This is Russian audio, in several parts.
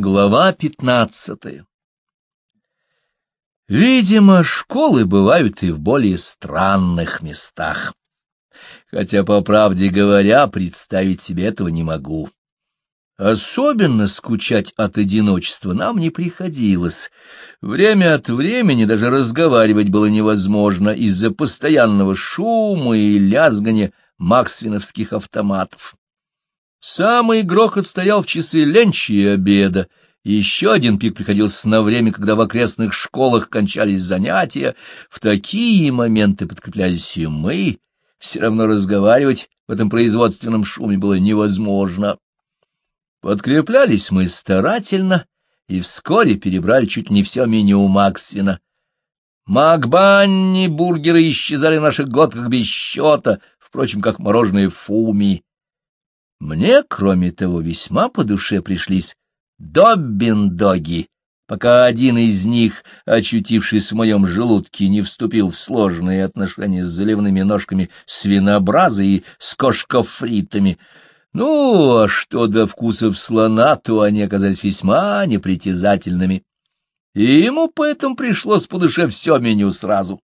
Глава пятнадцатая Видимо, школы бывают и в более странных местах. Хотя, по правде говоря, представить себе этого не могу. Особенно скучать от одиночества нам не приходилось. Время от времени даже разговаривать было невозможно из-за постоянного шума и лязгания максвиновских автоматов. Самый грохот стоял в часы ленчи и обеда, еще один пик приходился на время, когда в окрестных школах кончались занятия. В такие моменты подкреплялись и мы. Все равно разговаривать в этом производственном шуме было невозможно. Подкреплялись мы старательно и вскоре перебрали чуть не все меню Максина. Макбанни, бургеры исчезали в наших глотках без счета, впрочем, как мороженое фуми. Мне, кроме того, весьма по душе пришлись доббиндоги, пока один из них, очутившись в моем желудке, не вступил в сложные отношения с заливными ножками свинобраза и с кошкофритами. Ну, а что до вкусов слона, то они оказались весьма непритязательными. И ему поэтому пришлось по душе все меню сразу.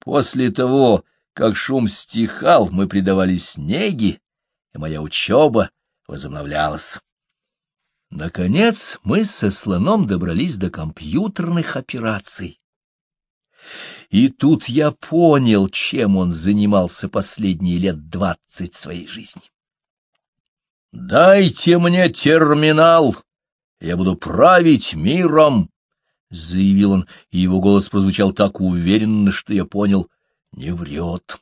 После того, как шум стихал, мы предавались снеги, и моя учеба возобновлялась. Наконец мы со слоном добрались до компьютерных операций. И тут я понял, чем он занимался последние лет двадцать своей жизни. «Дайте мне терминал, я буду править миром», — заявил он, и его голос прозвучал так уверенно, что я понял, не врет.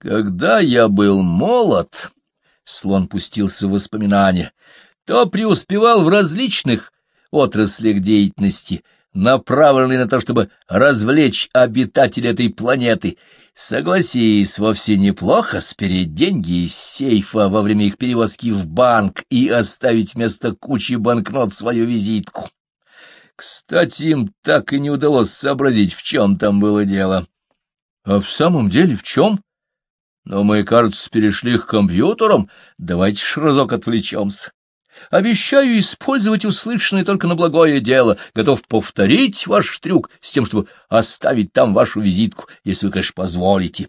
Когда я был молод, слон пустился в воспоминания, то преуспевал в различных отраслях деятельности, направленной на то, чтобы развлечь обитателей этой планеты. Согласись, вовсе неплохо спереть деньги из сейфа во время их перевозки в банк и оставить вместо кучи банкнот свою визитку. Кстати, им так и не удалось сообразить, в чем там было дело. — А в самом деле в чем? Но мы, кажется, перешли к компьютерам. Давайте ж разок отвлечемся. Обещаю использовать услышанное только на благое дело. Готов повторить ваш трюк с тем, чтобы оставить там вашу визитку, если вы, конечно, позволите.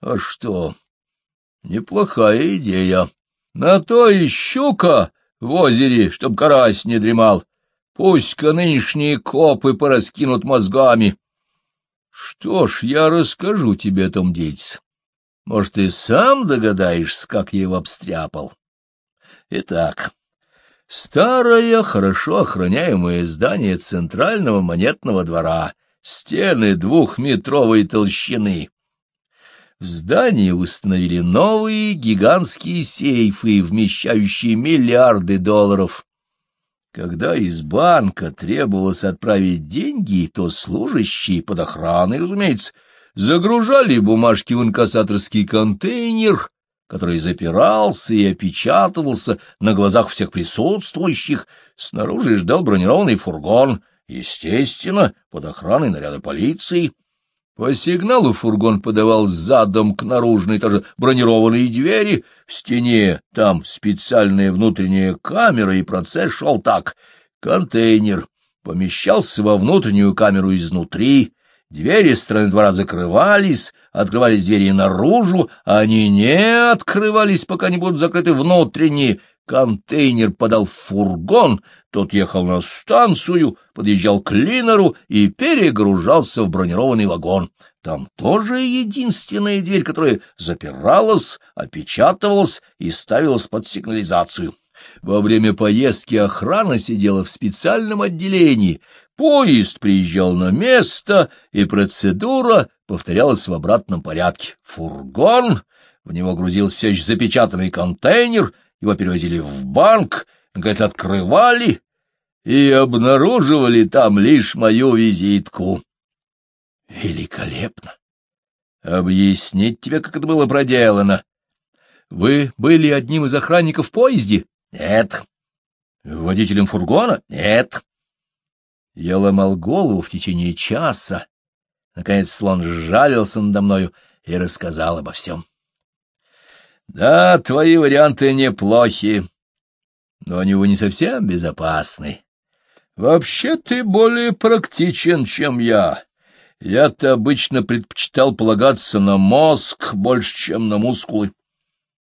А что? Неплохая идея. На то и щука в озере, чтоб карась не дремал. Пусть-ка нынешние копы пораскинут мозгами. Что ж, я расскажу тебе о том дельце. Может, ты сам догадаешься, как я его обстряпал? Итак, старое, хорошо охраняемое здание центрального монетного двора, стены двухметровой толщины. В здании установили новые гигантские сейфы, вмещающие миллиарды долларов. Когда из банка требовалось отправить деньги, то служащие под охраной, разумеется, загружали бумажки в инкассаторский контейнер, который запирался и опечатывался на глазах всех присутствующих. Снаружи ждал бронированный фургон, естественно, под охраной наряда полиции. По сигналу фургон подавал задом к наружной, тоже бронированной двери. В стене там специальная внутренняя камера, и процесс шел так. Контейнер помещался во внутреннюю камеру изнутри, Двери стороны двора закрывались, открывались двери наружу, а они не открывались, пока не будут закрыты внутренние. Контейнер подал фургон, тот ехал на станцию, подъезжал к Линеру и перегружался в бронированный вагон. Там тоже единственная дверь, которая запиралась, опечатывалась и ставилась под сигнализацию. Во время поездки охрана сидела в специальном отделении, Поезд приезжал на место, и процедура повторялась в обратном порядке. Фургон, в него грузился все еще запечатанный контейнер, его перевозили в банк, наконец открывали и обнаруживали там лишь мою визитку. Великолепно! Объяснить тебе, как это было проделано. Вы были одним из охранников в поезде? Нет. Водителем фургона? Нет. Я ломал голову в течение часа. Наконец слон сжалился надо мною и рассказал обо всем. — Да, твои варианты неплохи. но они его не совсем безопасны. Вообще ты более практичен, чем я. Я-то обычно предпочитал полагаться на мозг больше, чем на мускулы.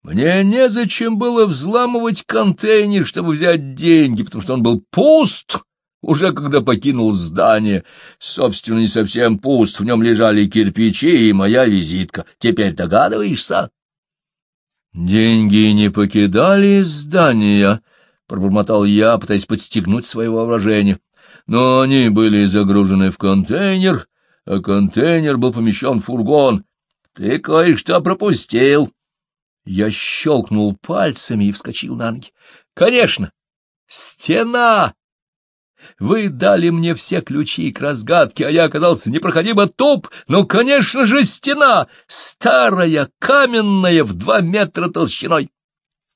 Мне незачем было взламывать контейнер, чтобы взять деньги, потому что он был пуст, уже когда покинул здание. Собственно, не совсем пуст, в нем лежали кирпичи и моя визитка. Теперь догадываешься? — Деньги не покидали здания, — пробормотал я, пытаясь подстегнуть свое воображение. Но они были загружены в контейнер, а контейнер был помещен в фургон. Ты кое-что пропустил. Я щелкнул пальцами и вскочил на ноги. — Конечно! Стена! Вы дали мне все ключи к разгадке, а я оказался непроходимо туп. Ну, конечно же, стена! Старая, каменная, в два метра толщиной.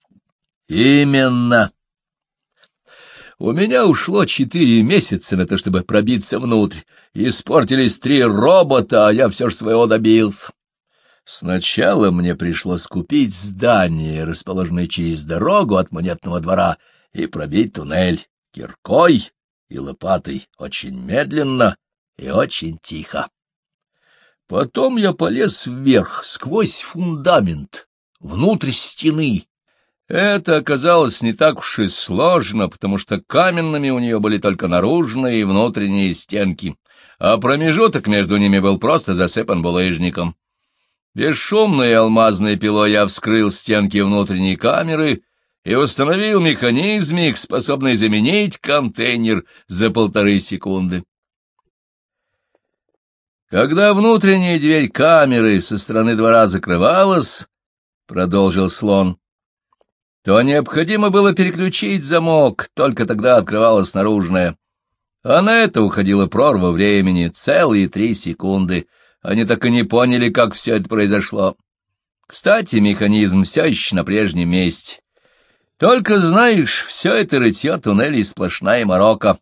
— Именно! У меня ушло четыре месяца на то, чтобы пробиться внутрь. Испортились три робота, а я все же своего добился. Сначала мне пришлось купить здание, расположенное через дорогу от монетного двора, и пробить туннель киркой и лопатой очень медленно и очень тихо. Потом я полез вверх, сквозь фундамент, внутрь стены. Это оказалось не так уж и сложно, потому что каменными у нее были только наружные и внутренние стенки, а промежуток между ними был просто засыпан булыжником. Бесшумной алмазной пилой я вскрыл стенки внутренней камеры и установил механизмик, способный заменить контейнер за полторы секунды. Когда внутренняя дверь камеры со стороны двора закрывалась, — продолжил слон, — то необходимо было переключить замок, только тогда открывалась наружная. А на это уходила прорва времени, целые три секунды — они так и не поняли, как все это произошло. Кстати, механизм все еще на прежнем месте. Только, знаешь, все это рытье туннелей сплошная морока.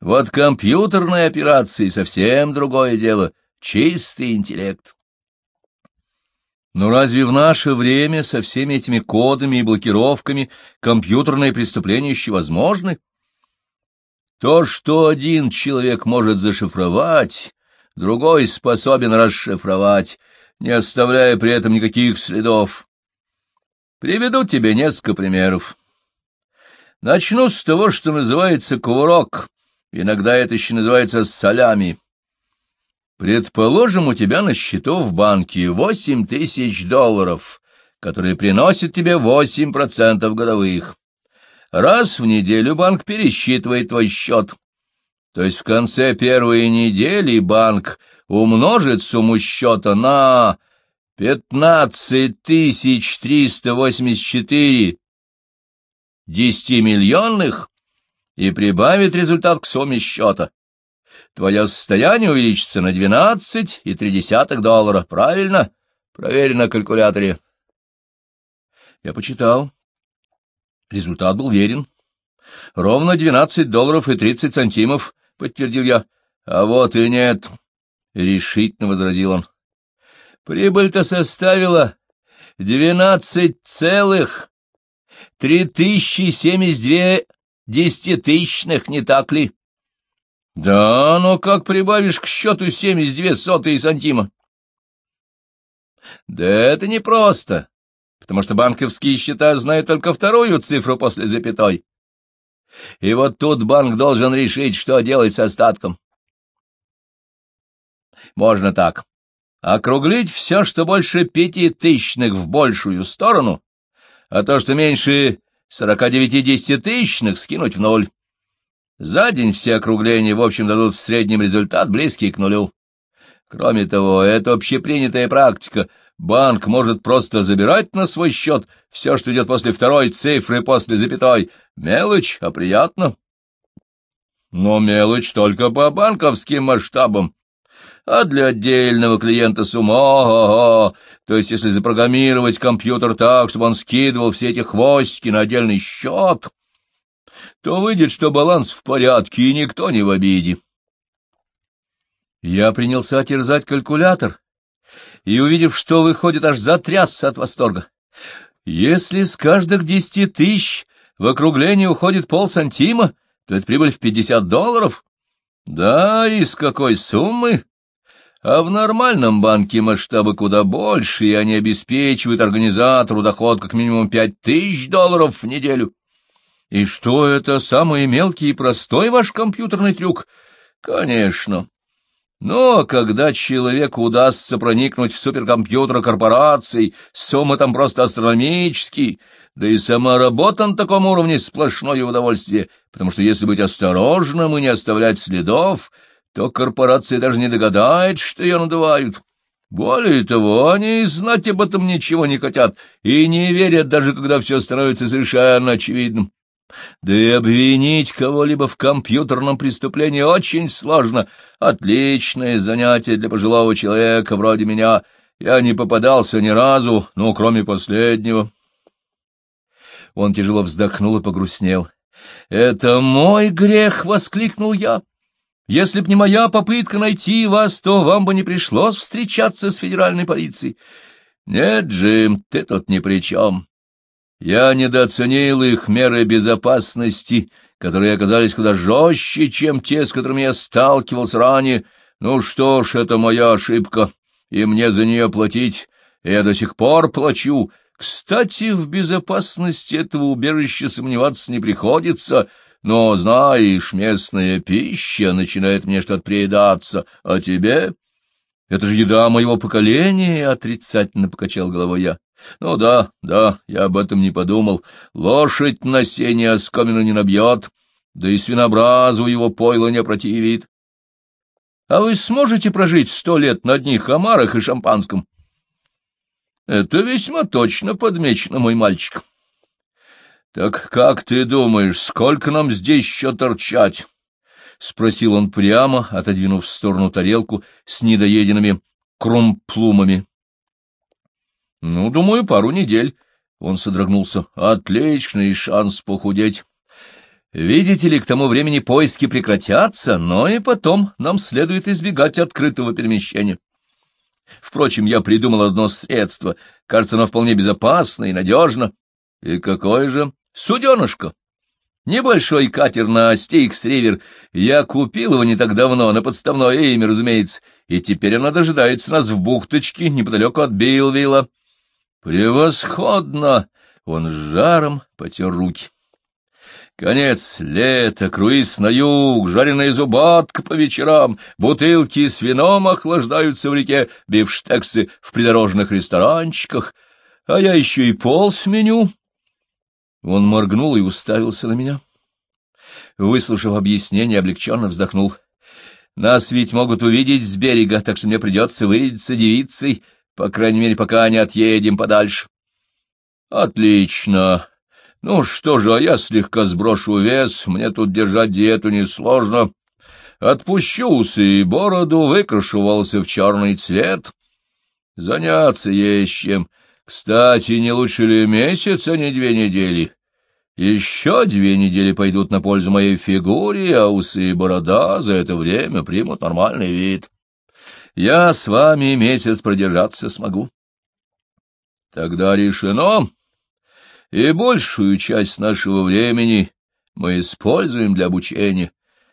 Вот компьютерные операции — совсем другое дело, чистый интеллект. Но разве в наше время со всеми этими кодами и блокировками компьютерные преступления еще возможны? То, что один человек может зашифровать, другой способен расшифровать, не оставляя при этом никаких следов. Приведу тебе несколько примеров. Начну с того, что называется кувырок, иногда это еще называется солями. Предположим, у тебя на счету в банке восемь тысяч долларов, которые приносят тебе восемь процентов годовых. Раз в неделю банк пересчитывает твой счет, то есть в конце первой недели банк умножит сумму счета на пятнадцать тысяч триста восемьдесят четыре десятимиллионных и прибавит результат к сумме счета. Твое состояние увеличится на двенадцать и три десятых доллара. Правильно? Проверь на калькуляторе. Я почитал. Результат был верен. Ровно двенадцать долларов и тридцать сантимов —— подтвердил я. — А вот и нет, — решительно возразил он. — Прибыль-то составила двенадцать целых три тысячи семьдесят две десятитысячных, не так ли? — Да, но как прибавишь к счету семьдесят две сотые сантима? — Да это непросто, потому что банковские счета знают только вторую цифру после запятой. И вот тут банк должен решить, что делать с остатком. Можно так. Округлить все, что больше пяти тысячных в большую сторону, а то, что меньше сорока девяти десятитысячных, скинуть в ноль. За день все округления, в общем, дадут в среднем результат, близкий к нулю. Кроме того, это общепринятая практика — Банк может просто забирать на свой счет все, что идет после второй цифры, после запятой. Мелочь, а приятно. Но мелочь только по банковским масштабам. А для отдельного клиента сумма, ого, то есть если запрограммировать компьютер так, чтобы он скидывал все эти хвостики на отдельный счет, то выйдет, что баланс в порядке, и никто не в обиде. Я принялся терзать калькулятор и, увидев, что выходит, аж затрясся от восторга. Если с каждых десяти тысяч в округлении уходит полсантима, то это прибыль в пятьдесят долларов. Да, и с какой суммы? А в нормальном банке масштабы куда больше, и они обеспечивают организатору доход как минимум пять тысяч долларов в неделю. И что это, самый мелкий и простой ваш компьютерный трюк? Конечно. Но когда человеку удастся проникнуть в суперкомпьютер корпораций, суммы там просто астрономические, да и сама работа на таком уровне сплошное удовольствие, потому что если быть осторожным и не оставлять следов, то корпорация даже не догадается, что ее надувают. Более того, они знать об этом ничего не хотят и не верят, даже когда все становится совершенно очевидным. Да и обвинить кого-либо в компьютерном преступлении очень сложно. Отличное занятие для пожилого человека вроде меня. Я не попадался ни разу, ну, кроме последнего. Он тяжело вздохнул и погрустнел. — Это мой грех! — воскликнул я. — Если б не моя попытка найти вас, то вам бы не пришлось встречаться с федеральной полицией. — Нет, Джим, ты тут ни при чем. Я недооценил их меры безопасности, которые оказались куда жестче, чем те, с которыми я сталкивался ранее. Ну что ж, это моя ошибка, и мне за нее платить. Я до сих пор плачу. Кстати, в безопасности этого убежища сомневаться не приходится, но, знаешь, местная пища начинает мне что-то приедаться, а тебе... Это же еда моего поколения, — отрицательно покачал головой я. Ну да, да, я об этом не подумал. Лошадь на сене оскомину не набьет, да и свинобразу его пойло не противит. А вы сможете прожить сто лет на одних омарах и шампанском? Это весьма точно подмечено, мой мальчик. Так как ты думаешь, сколько нам здесь еще торчать? — спросил он прямо, отодвинув в сторону тарелку с недоеденными крумплумами. — Ну, думаю, пару недель. Он содрогнулся. — Отличный шанс похудеть. Видите ли, к тому времени поиски прекратятся, но и потом нам следует избегать открытого перемещения. Впрочем, я придумал одно средство. Кажется, оно вполне безопасно и надежно. И какое же? Суденышко. Небольшой катер на Стейкс-Ривер. Я купил его не так давно, на подставное имя, разумеется, и теперь оно дожидается нас в бухточке неподалеку от Билвилла. Превосходно! Он с жаром потер руки. Конец лета, круиз на юг, жареная зубатка по вечерам, бутылки с вином охлаждаются в реке, бифштексы в придорожных ресторанчиках, а я еще и пол сменю. Он моргнул и уставился на меня. Выслушав объяснение, облегченно вздохнул. Нас ведь могут увидеть с берега, так что мне придется вырядиться девицей, по крайней мере, пока не отъедем подальше. — Отлично. Ну что же, а я слегка сброшу вес, мне тут держать диету несложно. Отпущу усы и бороду, выкрашу волосы в черный цвет. Заняться есть чем. Кстати, не лучше ли месяц, а не две недели? Еще две недели пойдут на пользу моей фигуре, а усы и борода за это время примут нормальный вид. Я с вами месяц продержаться смогу. Тогда решено, и большую часть нашего времени мы используем для обучения.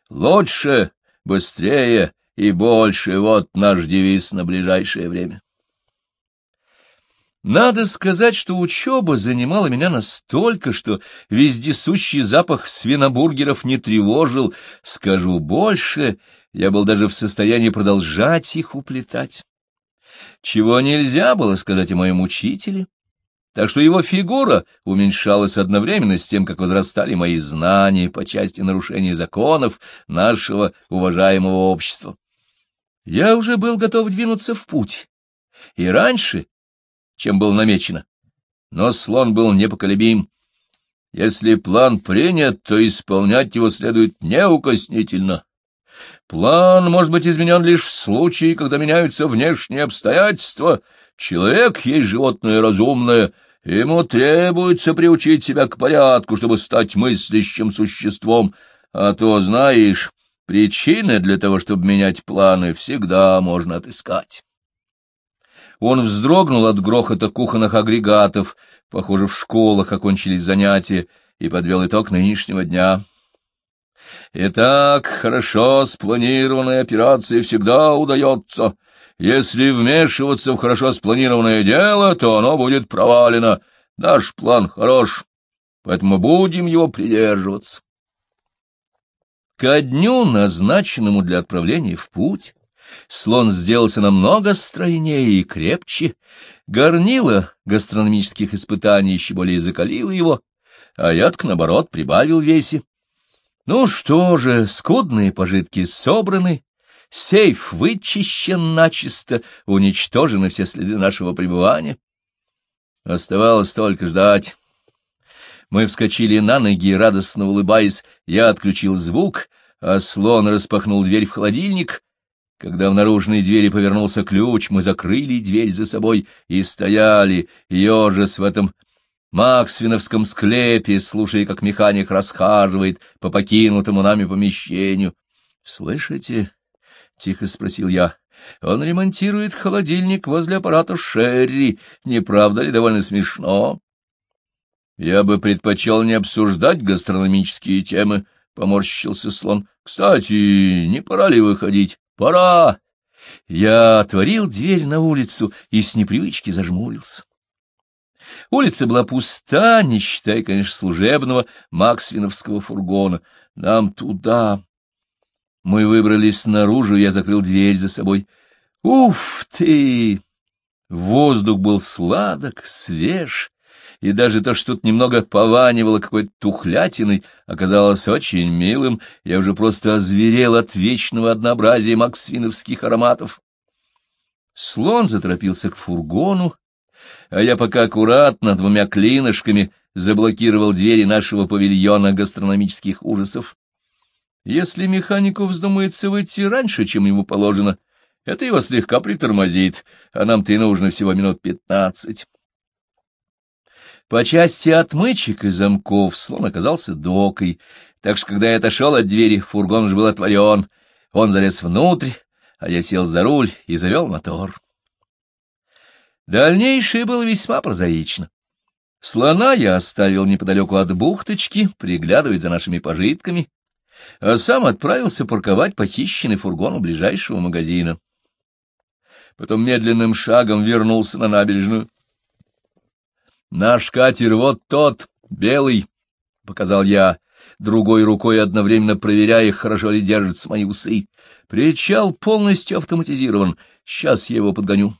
Лучше, быстрее и больше — вот наш девиз на ближайшее время. Надо сказать, что учеба занимала меня настолько, что вездесущий запах свинобургеров не тревожил. Скажу больше, я был даже в состоянии продолжать их уплетать. Чего нельзя было сказать о моем учителе, так что его фигура уменьшалась одновременно с тем, как возрастали мои знания по части нарушения законов нашего уважаемого общества. Я уже был готов двинуться в путь, и раньше, чем было намечено, но слон был непоколебим. Если план принят, то исполнять его следует неукоснительно. План может быть изменен лишь в случае, когда меняются внешние обстоятельства. Человек есть животное разумное, ему требуется приучить себя к порядку, чтобы стать мыслящим существом, а то, знаешь, причины для того, чтобы менять планы, всегда можно отыскать. Он вздрогнул от грохота кухонных агрегатов, похоже, в школах окончились занятия, и подвел итог нынешнего дня. Итак, хорошо спланированная операция всегда удается. Если вмешиваться в хорошо спланированное дело, то оно будет провалено. Наш план хорош, поэтому будем его придерживаться. Ко дню, назначенному для отправления в путь, слон сделался намного стройнее и крепче, горнило гастрономических испытаний еще более закалило его, а ядк, наоборот, прибавил весе. Ну что же, скудные пожитки собраны, сейф вычищен начисто, уничтожены все следы нашего пребывания. Оставалось только ждать. Мы вскочили на ноги, радостно улыбаясь, я отключил звук, а слон распахнул дверь в холодильник. Когда в наружной двери повернулся ключ, мы закрыли дверь за собой и стояли, ежес в этом Максвиновском склепе, слушая, как механик расхаживает по покинутому нами помещению. — Слышите? — тихо спросил я. — Он ремонтирует холодильник возле аппарата Шерри. Не правда ли довольно смешно? — Я бы предпочел не обсуждать гастрономические темы, — поморщился слон. — Кстати, не пора ли выходить? — Пора! Я отворил дверь на улицу и с непривычки зажмурился. Улица была пуста, не считая, конечно, служебного Максвиновского фургона. Нам туда. Мы выбрались наружу, я закрыл дверь за собой. Уф ты! Воздух был сладок, свеж, и даже то, что тут немного пованивало какой-то тухлятиной, оказалось очень милым. Я уже просто озверел от вечного однообразия максвиновских ароматов. Слон заторопился к фургону, а я пока аккуратно двумя клинышками заблокировал двери нашего павильона гастрономических ужасов. Если механику вздумается выйти раньше, чем ему положено, это его слегка притормозит, а нам-то и нужно всего минут пятнадцать. По части отмычек и замков слон оказался докой, так что, когда я отошел от двери, фургон уже был отворен. Он залез внутрь, а я сел за руль и завел мотор. Дальнейшее было весьма прозаично. Слона я оставил неподалеку от бухточки, приглядывать за нашими пожитками, а сам отправился парковать похищенный фургон у ближайшего магазина. Потом медленным шагом вернулся на набережную. «Наш катер вот тот, белый», — показал я, другой рукой одновременно проверяя, хорошо ли держатся мои усы. «Причал полностью автоматизирован. Сейчас я его подгоню».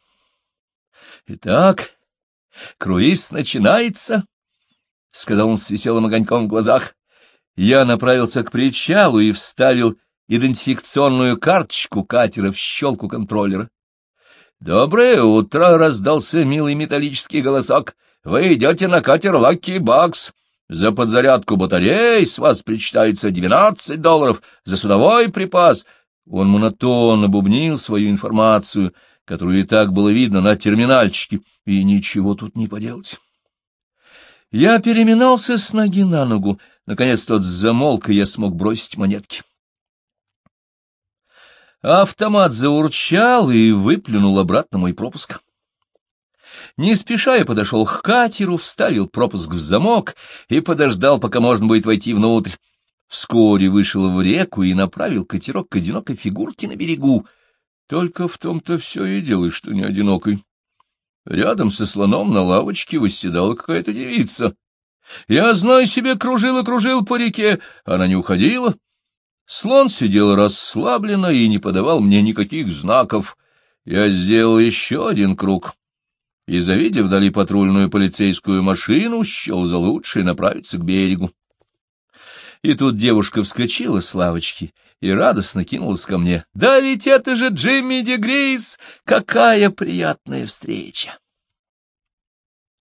«Итак, круиз начинается», — сказал он с веселым огоньком в глазах. Я направился к причалу и вставил идентификационную карточку катера в щелку контроллера. «Доброе утро!» — раздался милый металлический голосок. «Вы идете на катер Лаки Бакс. За подзарядку батарей с вас причитается двенадцать долларов, за судовой припас». Он монотонно бубнил свою информацию — которую и так было видно на терминальчике, и ничего тут не поделать. Я переминался с ноги на ногу, наконец тот замолк, и я смог бросить монетки. Автомат заурчал и выплюнул обратно мой пропуск. Не спеша я подошел к катеру, вставил пропуск в замок и подождал, пока можно будет войти внутрь. Вскоре вышел в реку и направил катерок к одинокой фигурке на берегу — только в том-то все и дело, что не одинокой. Рядом со слоном на лавочке восседала какая-то девица. Я, знаю себе, кружил-кружил по реке, она не уходила. Слон сидел расслабленно и не подавал мне никаких знаков. Я сделал еще один круг и, завидев вдали патрульную полицейскую машину, счел за лучшее направиться к берегу. И тут девушка вскочила с лавочки и радостно кинулась ко мне. «Да ведь это же Джимми Дегрейс! Какая приятная встреча!»